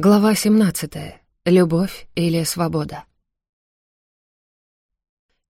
Глава 17. Любовь или свобода.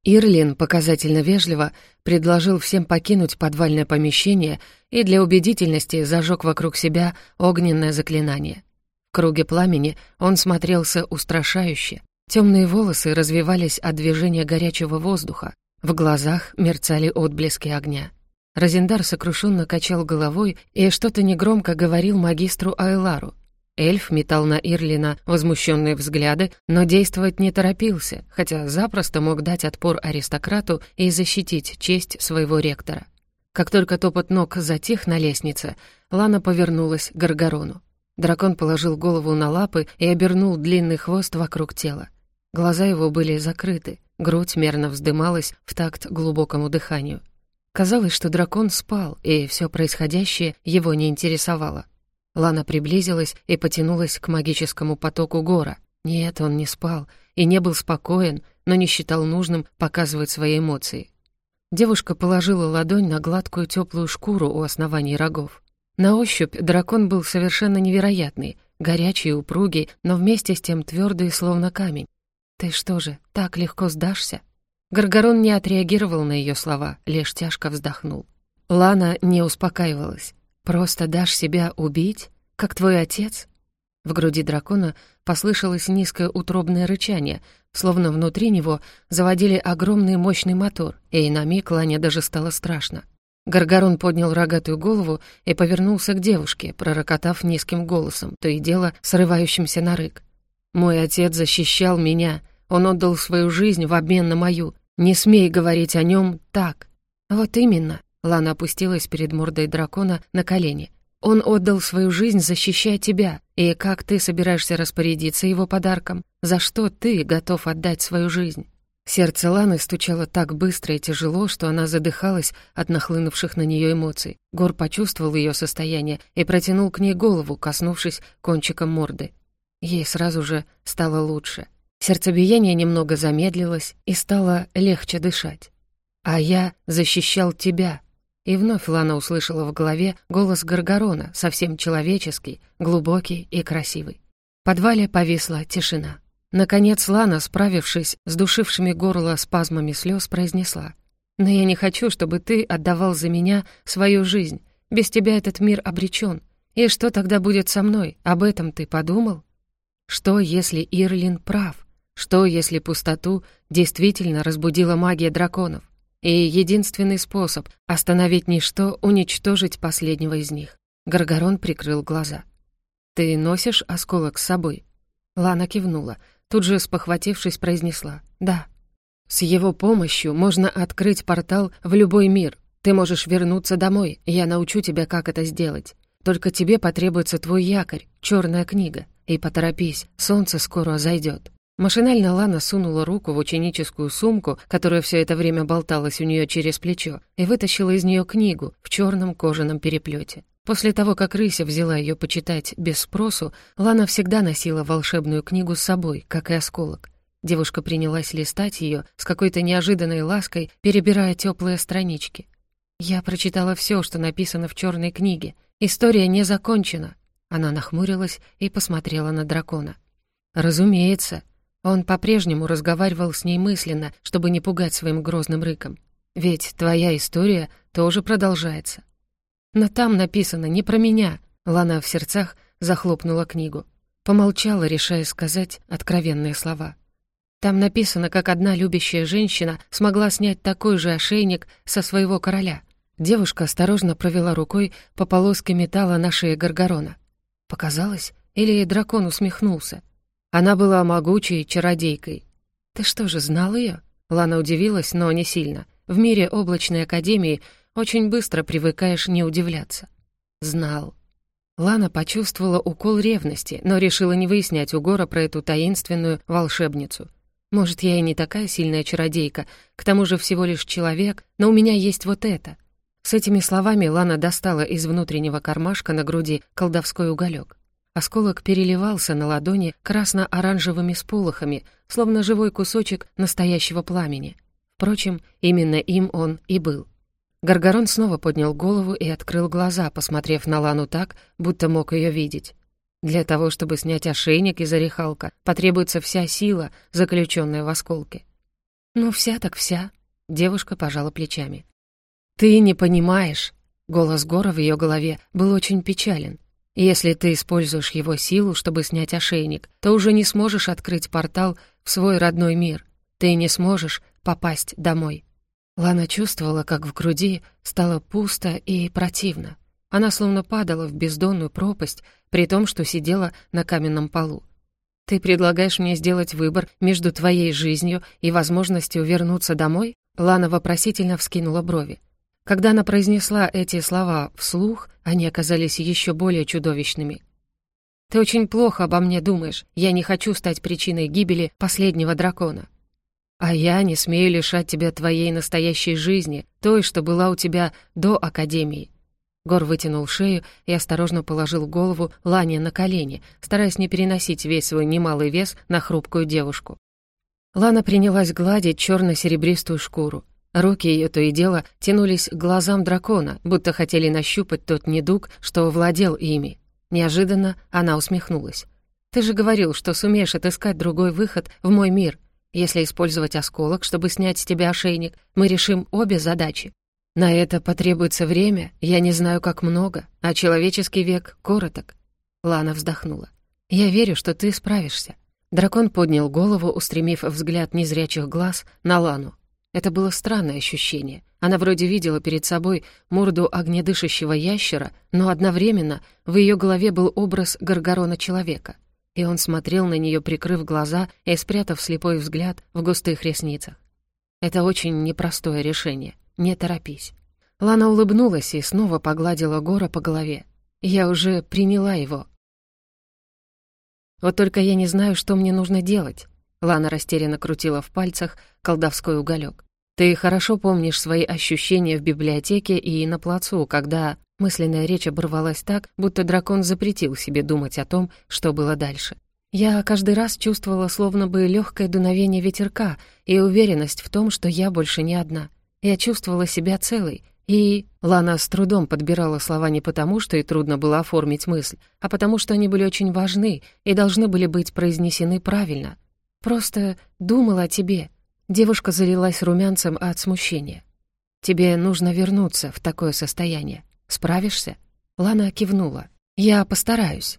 Ирлин показательно вежливо предложил всем покинуть подвальное помещение и для убедительности зажег вокруг себя огненное заклинание. В круге пламени он смотрелся устрашающе. Темные волосы развивались от движения горячего воздуха, в глазах мерцали отблески огня. Розендар сокрушенно качал головой и что-то негромко говорил магистру Айлару, Эльф метал на Ирлина возмущенные взгляды, но действовать не торопился, хотя запросто мог дать отпор аристократу и защитить честь своего ректора. Как только топот ног затих на лестнице, Лана повернулась к Гаргарону. Дракон положил голову на лапы и обернул длинный хвост вокруг тела. Глаза его были закрыты, грудь мерно вздымалась в такт глубокому дыханию. Казалось, что дракон спал, и все происходящее его не интересовало. Лана приблизилась и потянулась к магическому потоку гора. Нет, он не спал и не был спокоен, но не считал нужным показывать свои эмоции. Девушка положила ладонь на гладкую теплую шкуру у основания рогов. На ощупь дракон был совершенно невероятный, горячий и упругий, но вместе с тем твердый, словно камень. «Ты что же, так легко сдашься?» Гаргорон не отреагировал на ее слова, лишь тяжко вздохнул. Лана не успокаивалась. «Просто дашь себя убить? Как твой отец?» В груди дракона послышалось низкое утробное рычание, словно внутри него заводили огромный мощный мотор, и на миг Лане даже стало страшно. Гаргарон поднял рогатую голову и повернулся к девушке, пророкотав низким голосом, то и дело срывающимся на рык. «Мой отец защищал меня, он отдал свою жизнь в обмен на мою. Не смей говорить о нем так». «Вот именно», Лана опустилась перед мордой дракона на колени. «Он отдал свою жизнь, защищая тебя. И как ты собираешься распорядиться его подарком? За что ты готов отдать свою жизнь?» Сердце Ланы стучало так быстро и тяжело, что она задыхалась от нахлынувших на нее эмоций. Гор почувствовал ее состояние и протянул к ней голову, коснувшись кончиком морды. Ей сразу же стало лучше. Сердцебиение немного замедлилось и стало легче дышать. «А я защищал тебя», и вновь Лана услышала в голове голос Гаргорона, совсем человеческий, глубокий и красивый. В подвале повисла тишина. Наконец Лана, справившись с душившими горло спазмами слез, произнесла. «Но я не хочу, чтобы ты отдавал за меня свою жизнь. Без тебя этот мир обречен. И что тогда будет со мной? Об этом ты подумал? Что, если Ирлин прав? Что, если пустоту действительно разбудила магия драконов? И единственный способ остановить ничто — уничтожить последнего из них. Гаргорон прикрыл глаза. «Ты носишь осколок с собой?» Лана кивнула, тут же спохватившись, произнесла «Да». «С его помощью можно открыть портал в любой мир. Ты можешь вернуться домой, я научу тебя, как это сделать. Только тебе потребуется твой якорь, черная книга. И поторопись, солнце скоро зайдет. Машинально Лана сунула руку в ученическую сумку, которая все это время болталась у нее через плечо, и вытащила из нее книгу в черном кожаном переплете. После того, как Рыся взяла ее почитать без спросу, Лана всегда носила волшебную книгу с собой, как и осколок. Девушка принялась листать ее с какой-то неожиданной лаской, перебирая теплые странички. «Я прочитала все, что написано в черной книге. История не закончена». Она нахмурилась и посмотрела на дракона. «Разумеется», он по-прежнему разговаривал с ней мысленно, чтобы не пугать своим грозным рыком. «Ведь твоя история тоже продолжается». «Но там написано не про меня», — Лана в сердцах захлопнула книгу. Помолчала, решая сказать откровенные слова. Там написано, как одна любящая женщина смогла снять такой же ошейник со своего короля. Девушка осторожно провела рукой по полоске металла на шее Гаргорона. Показалось? Или дракон усмехнулся? Она была могучей чародейкой. «Ты что же, знал ее? Лана удивилась, но не сильно. В мире облачной академии очень быстро привыкаешь не удивляться. «Знал». Лана почувствовала укол ревности, но решила не выяснять у Гора про эту таинственную волшебницу. «Может, я и не такая сильная чародейка, к тому же всего лишь человек, но у меня есть вот это». С этими словами Лана достала из внутреннего кармашка на груди колдовской уголек. Осколок переливался на ладони красно-оранжевыми сполохами, словно живой кусочек настоящего пламени. Впрочем, именно им он и был. Гаргорон снова поднял голову и открыл глаза, посмотрев на Лану так, будто мог ее видеть. Для того, чтобы снять ошейник из орехалка, потребуется вся сила, заключенная в осколке. «Ну, вся так вся», — девушка пожала плечами. «Ты не понимаешь», — голос Гора в ее голове был очень печален. «Если ты используешь его силу, чтобы снять ошейник, то уже не сможешь открыть портал в свой родной мир. Ты не сможешь попасть домой». Лана чувствовала, как в груди стало пусто и противно. Она словно падала в бездонную пропасть, при том, что сидела на каменном полу. «Ты предлагаешь мне сделать выбор между твоей жизнью и возможностью вернуться домой?» Лана вопросительно вскинула брови. Когда она произнесла эти слова вслух, они оказались еще более чудовищными. «Ты очень плохо обо мне думаешь. Я не хочу стать причиной гибели последнего дракона. А я не смею лишать тебя твоей настоящей жизни, той, что была у тебя до Академии. Гор вытянул шею и осторожно положил голову Лане на колени, стараясь не переносить весь свой немалый вес на хрупкую девушку. Лана принялась гладить черно-серебристую шкуру. Руки ее то и дело тянулись к глазам дракона, будто хотели нащупать тот недуг, что владел ими. Неожиданно она усмехнулась. «Ты же говорил, что сумеешь отыскать другой выход в мой мир. Если использовать осколок, чтобы снять с тебя ошейник, мы решим обе задачи. На это потребуется время, я не знаю, как много, а человеческий век короток. Лана вздохнула. Я верю, что ты справишься. Дракон поднял голову, устремив взгляд незрячих глаз на Лану. Это было странное ощущение. Она вроде видела перед собой морду огнедышащего ящера, но одновременно в ее голове был образ Гаргорона-человека. И он смотрел на нее, прикрыв глаза и спрятав слепой взгляд в густых ресницах. Это очень непростое решение — не торопись». Лана улыбнулась и снова погладила Гора по голове. «Я уже приняла его». «Вот только я не знаю, что мне нужно делать». Лана растерянно крутила в пальцах колдовской уголек. «Ты хорошо помнишь свои ощущения в библиотеке и на плацу, когда...» Мысленная речь оборвалась так, будто дракон запретил себе думать о том, что было дальше. Я каждый раз чувствовала словно бы легкое дуновение ветерка и уверенность в том, что я больше не одна. Я чувствовала себя целой, и Лана с трудом подбирала слова не потому, что ей трудно было оформить мысль, а потому что они были очень важны и должны были быть произнесены правильно. Просто думала о тебе. Девушка залилась румянцем от смущения. «Тебе нужно вернуться в такое состояние. Справишься?» Лана кивнула. «Я постараюсь».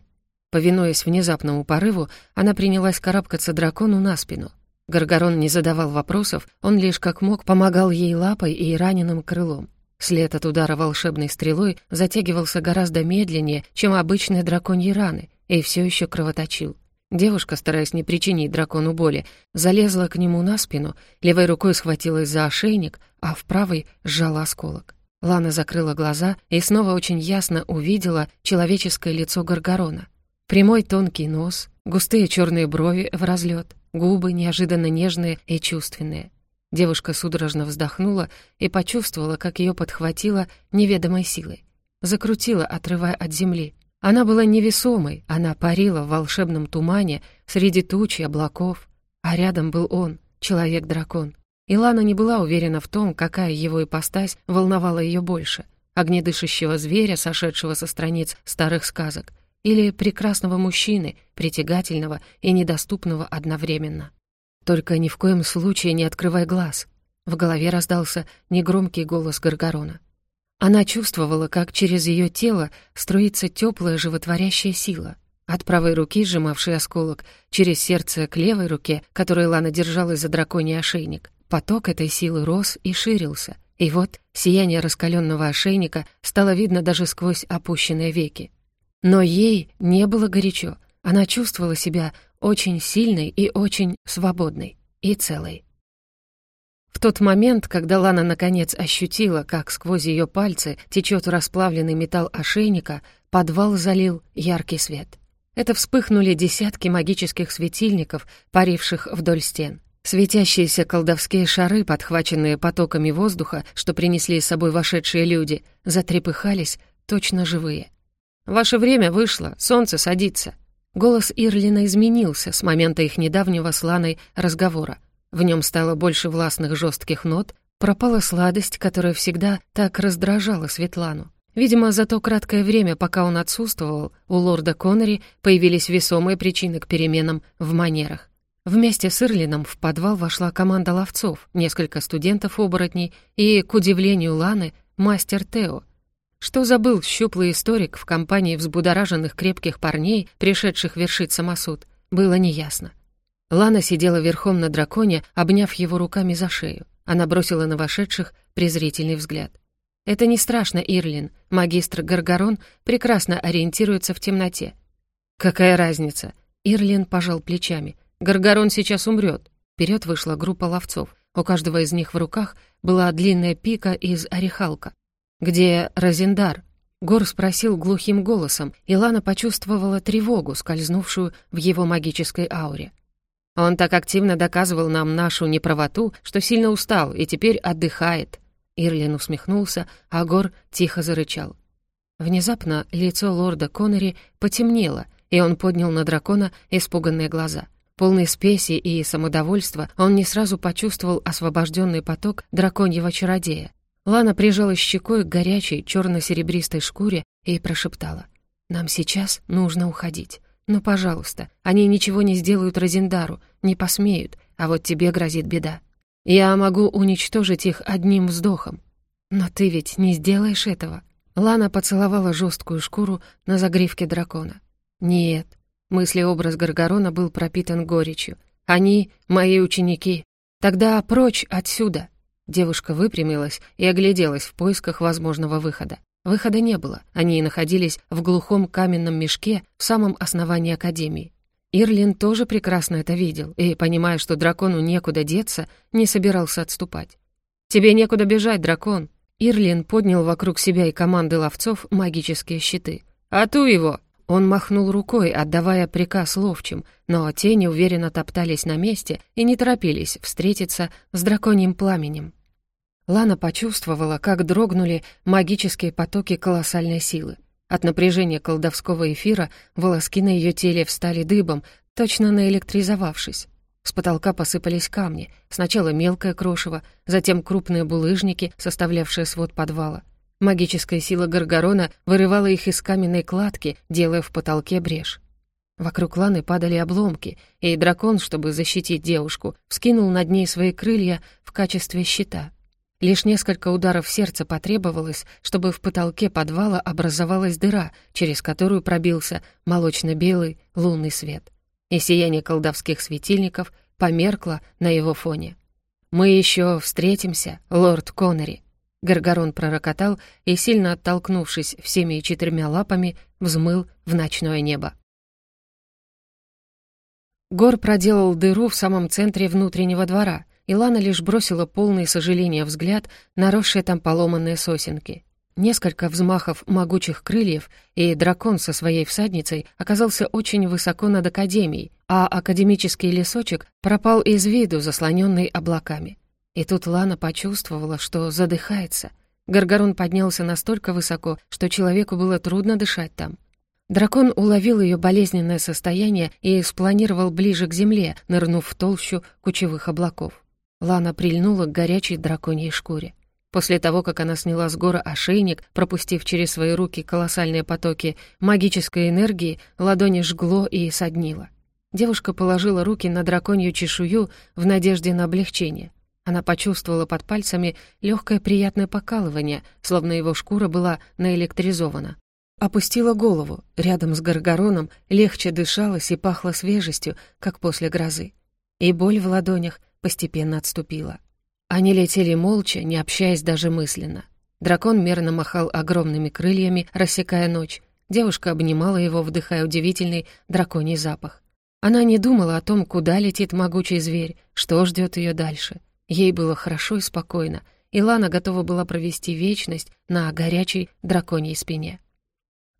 Повинуясь внезапному порыву, она принялась карабкаться дракону на спину. Гаргорон не задавал вопросов, он лишь как мог помогал ей лапой и раненым крылом. След от удара волшебной стрелой затягивался гораздо медленнее, чем обычные драконьи раны, и все еще кровоточил. Девушка, стараясь не причинить дракону боли, залезла к нему на спину, левой рукой схватилась за ошейник, а в правой сжала осколок. Лана закрыла глаза и снова очень ясно увидела человеческое лицо Гаргорона. Прямой тонкий нос, густые черные брови в разлет, губы неожиданно нежные и чувственные. Девушка судорожно вздохнула и почувствовала, как ее подхватило неведомой силой. Закрутила, отрывая от земли. Она была невесомой, она парила в волшебном тумане среди туч и облаков. А рядом был он, человек-дракон. Илана не была уверена в том, какая его ипостась волновала ее больше — огнедышащего зверя, сошедшего со страниц старых сказок, или прекрасного мужчины, притягательного и недоступного одновременно. Только ни в коем случае не открывай глаз. В голове раздался негромкий голос Гаргорона. Она чувствовала, как через ее тело струится теплая животворящая сила. От правой руки, сжимавшей осколок, через сердце к левой руке, которой Лана держалась за драконий ошейник. Поток этой силы рос и ширился. И вот сияние раскаленного ошейника стало видно даже сквозь опущенные веки. Но ей не было горячо. Она чувствовала себя очень сильной и очень свободной и целой. В тот момент, когда Лана наконец ощутила, как сквозь ее пальцы течет расплавленный металл ошейника, подвал залил яркий свет. Это вспыхнули десятки магических светильников, паривших вдоль стен. Светящиеся колдовские шары, подхваченные потоками воздуха, что принесли с собой вошедшие люди, затрепыхались, точно живые. «Ваше время вышло, солнце садится». Голос Ирлина изменился с момента их недавнего с Ланой разговора. В нем стало больше властных жестких нот, пропала сладость, которая всегда так раздражала Светлану. Видимо, за то краткое время, пока он отсутствовал, у лорда Коннери появились весомые причины к переменам в манерах. Вместе с Ирлином в подвал вошла команда ловцов, несколько студентов-оборотней и, к удивлению Ланы, мастер Тео. Что забыл щуплый историк в компании взбудораженных крепких парней, пришедших вершить самосуд, было неясно. Лана сидела верхом на драконе, обняв его руками за шею. Она бросила на вошедших презрительный взгляд. «Это не страшно, Ирлин. Магистр Гаргарон прекрасно ориентируется в темноте». «Какая разница?» Ирлин пожал плечами. «Гаргарон сейчас умрет». Вперед вышла группа ловцов. У каждого из них в руках была длинная пика из орехалка. «Где Розендар?» Гор спросил глухим голосом, и Лана почувствовала тревогу, скользнувшую в его магической ауре. Он так активно доказывал нам нашу неправоту, что сильно устал и теперь отдыхает». Ирлин усмехнулся, а Гор тихо зарычал. Внезапно лицо лорда Коннери потемнело, и он поднял на дракона испуганные глаза. Полный спеси и самодовольства, он не сразу почувствовал освобожденный поток драконьего чародея. Лана прижалась щекой к горячей черно-серебристой шкуре и прошептала. «Нам сейчас нужно уходить. «Ну, пожалуйста, они ничего не сделают Розендару, не посмеют, а вот тебе грозит беда. Я могу уничтожить их одним вздохом. Но ты ведь не сделаешь этого». Лана поцеловала жесткую шкуру на загривке дракона. «Нет». Мыслеобраз Гаргорона был пропитан горечью. «Они — мои ученики. Тогда прочь отсюда!» Девушка выпрямилась и огляделась в поисках возможного выхода. Выхода не было, они находились в глухом каменном мешке в самом основании Академии. Ирлин тоже прекрасно это видел и, понимая, что дракону некуда деться, не собирался отступать. «Тебе некуда бежать, дракон!» Ирлин поднял вокруг себя и команды ловцов магические щиты. «Ату его!» Он махнул рукой, отдавая приказ ловчим, но те неуверенно топтались на месте и не торопились встретиться с драконьим пламенем. Лана почувствовала, как дрогнули магические потоки колоссальной силы. От напряжения колдовского эфира волоски на ее теле встали дыбом, точно наэлектризовавшись. С потолка посыпались камни, сначала мелкое крошево, затем крупные булыжники, составлявшие свод подвала. Магическая сила Гаргорона вырывала их из каменной кладки, делая в потолке брешь. Вокруг Ланы падали обломки, и дракон, чтобы защитить девушку, вскинул над ней свои крылья в качестве щита — Лишь несколько ударов сердца потребовалось, чтобы в потолке подвала образовалась дыра, через которую пробился молочно-белый лунный свет. И сияние колдовских светильников померкло на его фоне. «Мы еще встретимся, лорд Коннери», — Гаргорон пророкотал и, сильно оттолкнувшись всеми четырьмя лапами, взмыл в ночное небо. Гор проделал дыру в самом центре внутреннего двора — Илана лишь бросила полный сожаления взгляд на росшие там поломанные сосенки. Несколько взмахов могучих крыльев, и дракон со своей всадницей оказался очень высоко над Академией, а академический лесочек пропал из виду, заслоненный облаками. И тут Лана почувствовала, что задыхается. Гаргорон поднялся настолько высоко, что человеку было трудно дышать там. Дракон уловил ее болезненное состояние и спланировал ближе к земле, нырнув в толщу кучевых облаков. Лана прильнула к горячей драконьей шкуре. После того, как она сняла с гора ошейник, пропустив через свои руки колоссальные потоки магической энергии, ладони жгло и соднило. Девушка положила руки на драконью чешую в надежде на облегчение. Она почувствовала под пальцами легкое приятное покалывание, словно его шкура была наэлектризована. Опустила голову. Рядом с Гаргароном легче дышалось и пахло свежестью, как после грозы. И боль в ладонях, постепенно отступила. Они летели молча, не общаясь даже мысленно. Дракон мерно махал огромными крыльями, рассекая ночь. Девушка обнимала его, вдыхая удивительный драконий запах. Она не думала о том, куда летит могучий зверь, что ждет ее дальше. Ей было хорошо и спокойно, и Лана готова была провести вечность на горячей драконьей спине.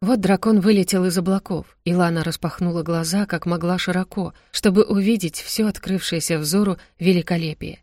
Вот дракон вылетел из облаков, и Лана распахнула глаза как могла широко, чтобы увидеть все открывшееся взору великолепие.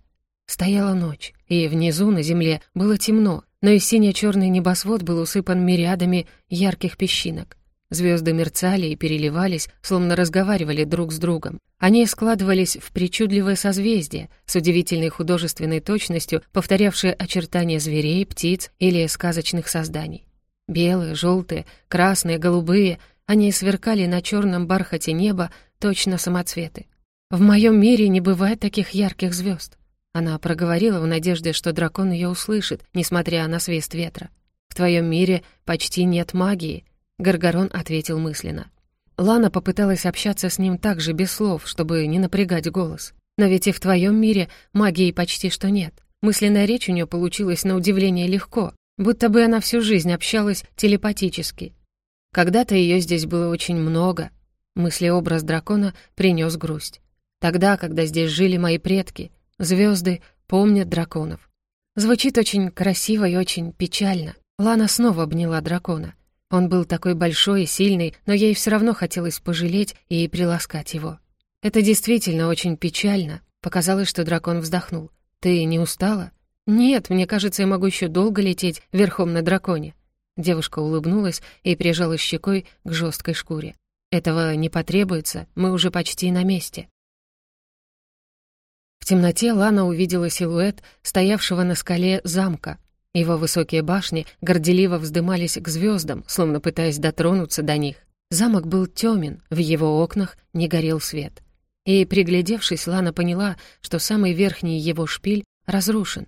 Стояла ночь, и внизу на земле было темно, но и сине-черный небосвод был усыпан мириадами ярких песчинок. Звезды мерцали и переливались, словно разговаривали друг с другом. Они складывались в причудливое созвездие, с удивительной художественной точностью повторявшие очертания зверей, птиц или сказочных созданий. Белые, желтые, красные, голубые. Они сверкали на черном бархате неба, точно самоцветы. «В моем мире не бывает таких ярких звезд. Она проговорила в надежде, что дракон ее услышит, несмотря на свист ветра. «В твоем мире почти нет магии», — Гаргарон ответил мысленно. Лана попыталась общаться с ним так же без слов, чтобы не напрягать голос. «Но ведь и в твоем мире магии почти что нет. Мысленная речь у нее получилась на удивление легко, будто бы она всю жизнь общалась телепатически. Когда-то ее здесь было очень много. Мыслеобраз дракона принес грусть. Тогда, когда здесь жили мои предки, звезды помнят драконов. Звучит очень красиво и очень печально. Лана снова обняла дракона. Он был такой большой и сильный, но ей все равно хотелось пожалеть и приласкать его. Это действительно очень печально. Показалось, что дракон вздохнул. «Ты не устала?» «Нет, мне кажется, я могу еще долго лететь верхом на драконе». Девушка улыбнулась и прижала щекой к жесткой шкуре. «Этого не потребуется, мы уже почти на месте». В темноте Лана увидела силуэт стоявшего на скале замка. Его высокие башни горделиво вздымались к звездам, словно пытаясь дотронуться до них. Замок был тёмен, в его окнах не горел свет. И, приглядевшись, Лана поняла, что самый верхний его шпиль разрушен.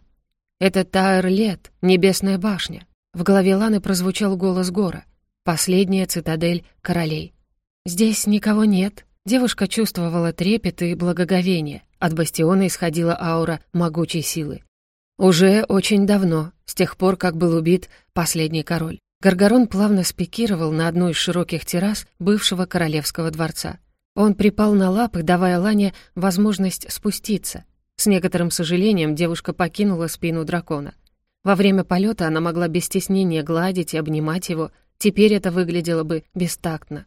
«Это Таэрлет, небесная башня». В голове Ланы прозвучал голос Гора. «Последняя цитадель королей». «Здесь никого нет». Девушка чувствовала трепет и благоговение. От бастиона исходила аура могучей силы. Уже очень давно, с тех пор, как был убит последний король. Гаргарон плавно спикировал на одну из широких террас бывшего королевского дворца. Он припал на лапы, давая Лане возможность спуститься. С некоторым сожалением девушка покинула спину дракона. Во время полета она могла без стеснения гладить и обнимать его, теперь это выглядело бы бестактно.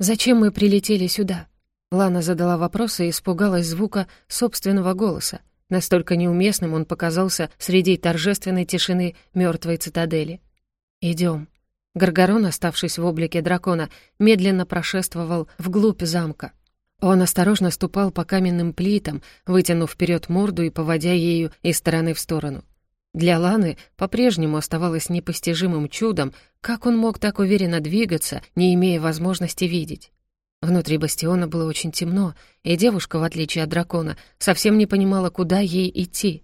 «Зачем мы прилетели сюда?» Лана задала вопрос и испугалась звука собственного голоса. Настолько неуместным он показался среди торжественной тишины мертвой цитадели. Идем. Гаргарон, оставшись в облике дракона, медленно прошествовал вглубь замка. Он осторожно ступал по каменным плитам, вытянув вперед морду и поводя ею из стороны в сторону. Для Ланы по-прежнему оставалось непостижимым чудом, как он мог так уверенно двигаться, не имея возможности видеть. Внутри бастиона было очень темно, и девушка, в отличие от дракона, совсем не понимала, куда ей идти.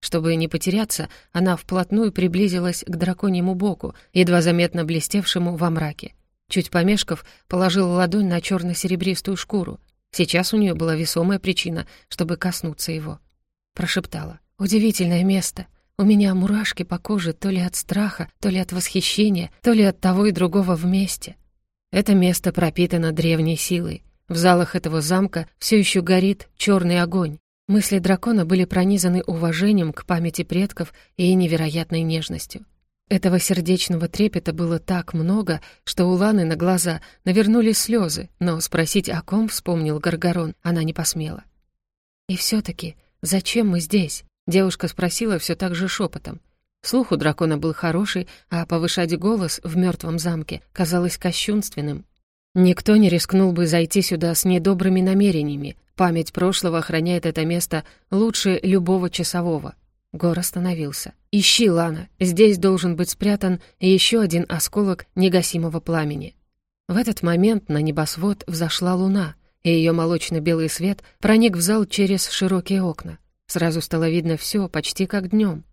Чтобы не потеряться, она вплотную приблизилась к драконьему боку, едва заметно блестевшему во мраке. Чуть помешков, положила ладонь на черно серебристую шкуру. Сейчас у нее была весомая причина, чтобы коснуться его. Прошептала. «Удивительное место. У меня мурашки по коже то ли от страха, то ли от восхищения, то ли от того и другого вместе. Это место пропитано древней силой. В залах этого замка все еще горит черный огонь. Мысли дракона были пронизаны уважением к памяти предков и невероятной нежностью. Этого сердечного трепета было так много, что у Ланы на глаза навернулись слезы, но спросить, о ком вспомнил Гаргарон, она не посмела. «И все таки зачем мы здесь?» — девушка спросила все так же шепотом. Слух у дракона был хороший, а повышать голос в мертвом замке казалось кощунственным. Никто не рискнул бы зайти сюда с недобрыми намерениями. Память прошлого охраняет это место лучше любого часового. Гор остановился. «Ищи, Лана, здесь должен быть спрятан еще один осколок негасимого пламени». В этот момент на небосвод взошла луна, и ее молочно-белый свет проник в зал через широкие окна. Сразу стало видно все, почти как днем.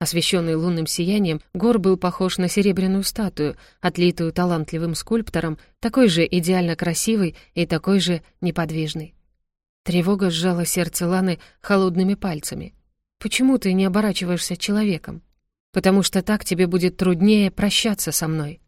Освещенный лунным сиянием, Гор был похож на серебряную статую, отлитую талантливым скульптором, такой же идеально красивый и такой же неподвижный. Тревога сжала сердце Ланы холодными пальцами. «Почему ты не оборачиваешься человеком? Потому что так тебе будет труднее прощаться со мной».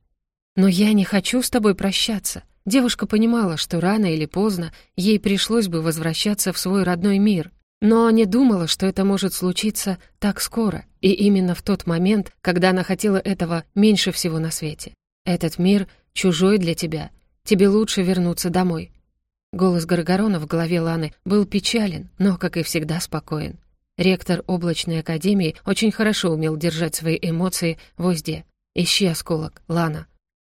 «Но я не хочу с тобой прощаться». Девушка понимала, что рано или поздно ей пришлось бы возвращаться в свой родной мир — но не думала, что это может случиться так скоро, и именно в тот момент, когда она хотела этого меньше всего на свете. «Этот мир чужой для тебя. Тебе лучше вернуться домой». Голос Гаргорона в голове Ланы был печален, но, как и всегда, спокоен. Ректор облачной академии очень хорошо умел держать свои эмоции в узде. «Ищи осколок, Лана».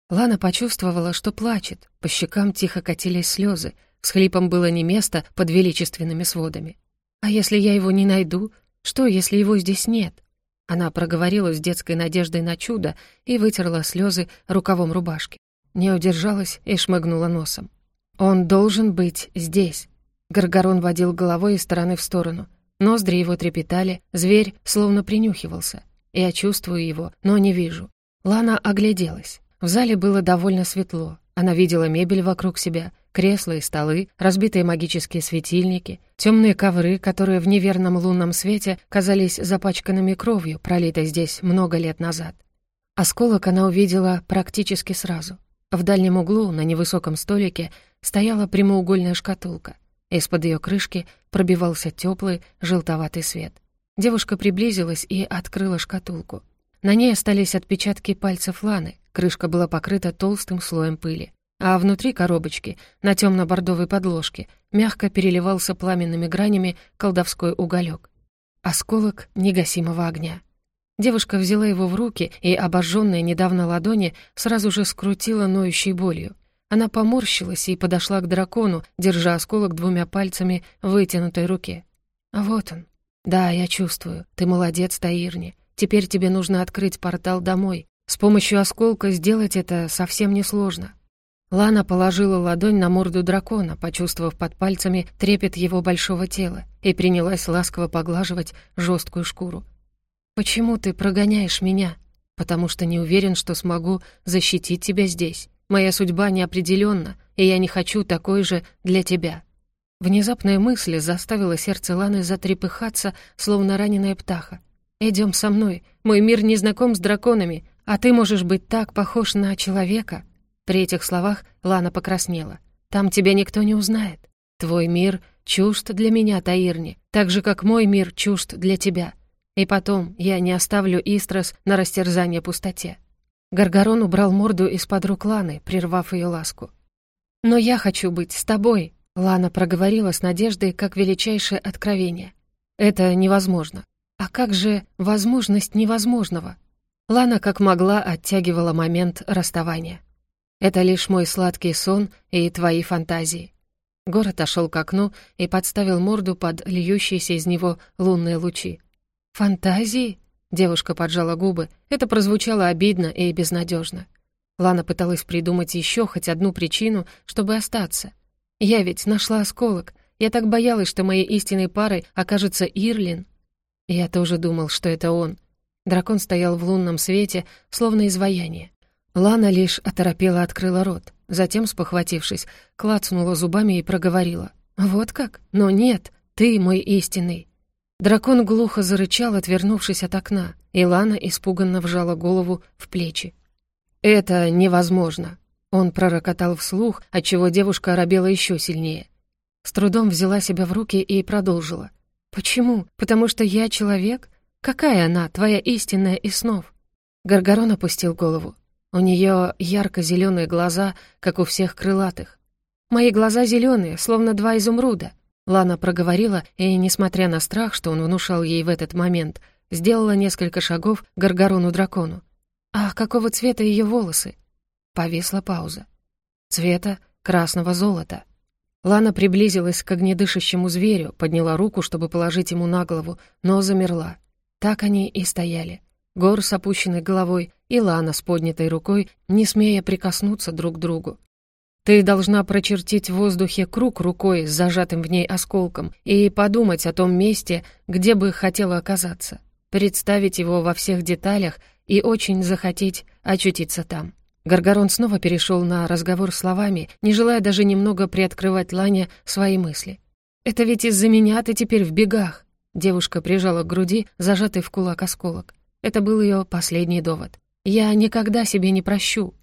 Лана почувствовала, что плачет, по щекам тихо катились слезы, с хлипом было не место под величественными сводами. А если я его не найду? Что, если его здесь нет? Она проговорила с детской надеждой на чудо и вытерла слезы рукавом рубашки. Не удержалась и шмыгнула носом. «Он должен быть здесь». Гаргорон водил головой из стороны в сторону. Ноздри его трепетали, зверь словно принюхивался. Я чувствую его, но не вижу. Лана огляделась. В зале было довольно светло. Она видела мебель вокруг себя, кресла и столы, разбитые магические светильники, темные ковры, которые в неверном лунном свете казались запачканными кровью, пролитой здесь много лет назад. Осколок она увидела практически сразу. В дальнем углу, на невысоком столике, стояла прямоугольная шкатулка. Из-под ее крышки пробивался теплый желтоватый свет. Девушка приблизилась и открыла шкатулку. На ней остались отпечатки пальцев Ланы, крышка была покрыта толстым слоем пыли. А внутри коробочки, на темно бордовой подложке, мягко переливался пламенными гранями колдовской уголек. Осколок негасимого огня. Девушка взяла его в руки, и обожженные недавно ладони сразу же скрутила ноющей болью. Она поморщилась и подошла к дракону, держа осколок двумя пальцами в вытянутой руке. «А вот он. Да, я чувствую. Ты молодец, Таирни. Теперь тебе нужно открыть портал домой. С помощью осколка сделать это совсем несложно». Лана положила ладонь на морду дракона, почувствовав под пальцами трепет его большого тела, и принялась ласково поглаживать жесткую шкуру. «Почему ты прогоняешь меня? Потому что не уверен, что смогу защитить тебя здесь. Моя судьба неопределенна, и я не хочу такой же для тебя». Внезапная мысль заставила сердце Ланы затрепыхаться, словно раненая птаха. «Идем со мной. Мой мир не знаком с драконами, а ты можешь быть так похож на человека». При этих словах Лана покраснела. «Там тебя никто не узнает. Твой мир чужд для меня, Таирни, так же, как мой мир чужд для тебя. И потом я не оставлю Истрас на растерзание пустоте. Гаргарон убрал морду из-под рук Ланы, прервав ее ласку. «Но я хочу быть с тобой», — Лана проговорила с надеждой, как величайшее откровение. «Это невозможно. А как же возможность невозможного?» Лана как могла оттягивала момент расставания. «Это лишь мой сладкий сон и твои фантазии». Гор отошел к окну и подставил морду под льющиеся из него лунные лучи. «Фантазии?» Девушка поджала губы. Это прозвучало обидно и безнадежно. Лана пыталась придумать еще хоть одну причину, чтобы остаться. «Я ведь нашла осколок. Я так боялась, что моей истинной парой окажется Ирлин». Я тоже думал, что это он. Дракон стоял в лунном свете, словно изваяние. Лана лишь оторопела открыла рот. Затем, спохватившись, клацнула зубами и проговорила. «Вот как? Но нет, ты мой истинный». Дракон глухо зарычал, отвернувшись от окна, и Лана испуганно вжала голову в плечи. «Это невозможно!» Он пророкотал вслух, отчего девушка оробела еще сильнее. С трудом взяла себя в руки и продолжила. «Почему? Потому что я человек? Какая она, твоя истинная из снов?» Гаргарон опустил голову. У нее ярко зеленые глаза, как у всех крылатых. «Мои глаза зеленые, словно два изумруда», Лана проговорила, и, несмотря на страх, что он внушал ей в этот момент, сделала несколько шагов к Гаргарону-дракону. «Ах, какого цвета ее волосы?» Повисла пауза. «Цвета красного золота». Лана приблизилась к огнедышащему зверю, подняла руку, чтобы положить ему на голову, но замерла. Так они и стояли. Гор с опущенной головой и Лана с поднятой рукой, не смея прикоснуться друг к другу. Ты должна прочертить в воздухе круг рукой с зажатым в ней осколком и подумать о том месте, где бы хотела оказаться, представить его во всех деталях и очень захотеть очутиться там. Гаргарон снова перешел на разговор словами, не желая даже немного приоткрывать Лане свои мысли. «Это ведь из-за меня ты теперь в бегах!» Девушка прижала к груди зажатый в кулак осколок. Это был ее последний довод. «Я никогда себе не прощу,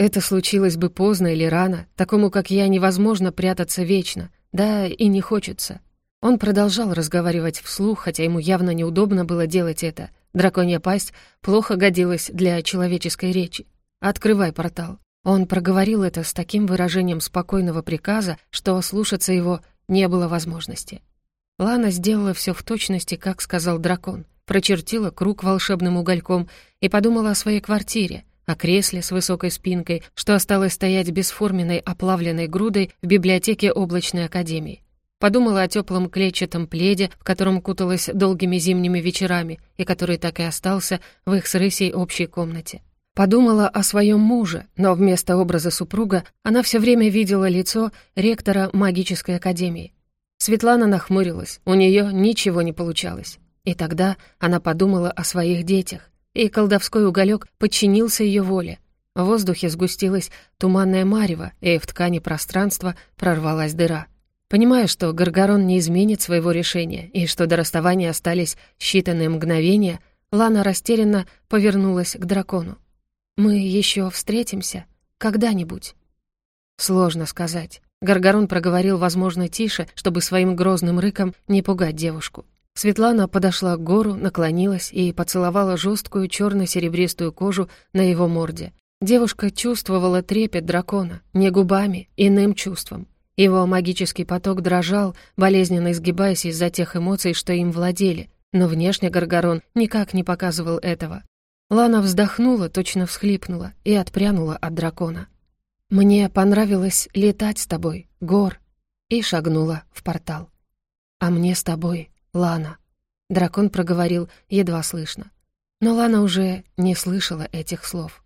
это случилось бы поздно или рано, такому, как я, невозможно прятаться вечно, да и не хочется. Он продолжал разговаривать вслух, хотя ему явно неудобно было делать это. Драконья пасть плохо годилась для человеческой речи. «Открывай портал». Он проговорил это с таким выражением спокойного приказа, что слушаться его не было возможности. Лана сделала все в точности, как сказал дракон, прочертила круг волшебным угольком и подумала о своей квартире, о кресле с высокой спинкой, что осталось стоять бесформенной оплавленной грудой в библиотеке облачной академии. Подумала о теплом клетчатом пледе, в котором куталась долгими зимними вечерами и который так и остался в их с Рысей общей комнате. Подумала о своем муже, но вместо образа супруга она все время видела лицо ректора магической академии. Светлана нахмурилась, у нее ничего не получалось. И тогда она подумала о своих детях, и колдовской уголек подчинился ее воле. В воздухе сгустилась туманная марево, и в ткани пространства прорвалась дыра. Понимая, что Гаргарон не изменит своего решения и что до расставания остались считанные мгновения, Лана растерянно повернулась к дракону. «Мы еще встретимся? Когда-нибудь?» Сложно сказать. Гаргарон проговорил, возможно, тише, чтобы своим грозным рыком не пугать девушку. Светлана подошла к гору, наклонилась и поцеловала жесткую черно-серебристую кожу на его морде. Девушка чувствовала трепет дракона, не губами, иным чувством. Его магический поток дрожал, болезненно изгибаясь из-за тех эмоций, что им владели, но внешне Гаргарон никак не показывал этого. Лана вздохнула, точно всхлипнула и отпрянула от дракона. «Мне понравилось летать с тобой, Гор», и шагнула в портал. «А мне с тобой, Лана», — дракон проговорил едва слышно. Но Лана уже не слышала этих слов.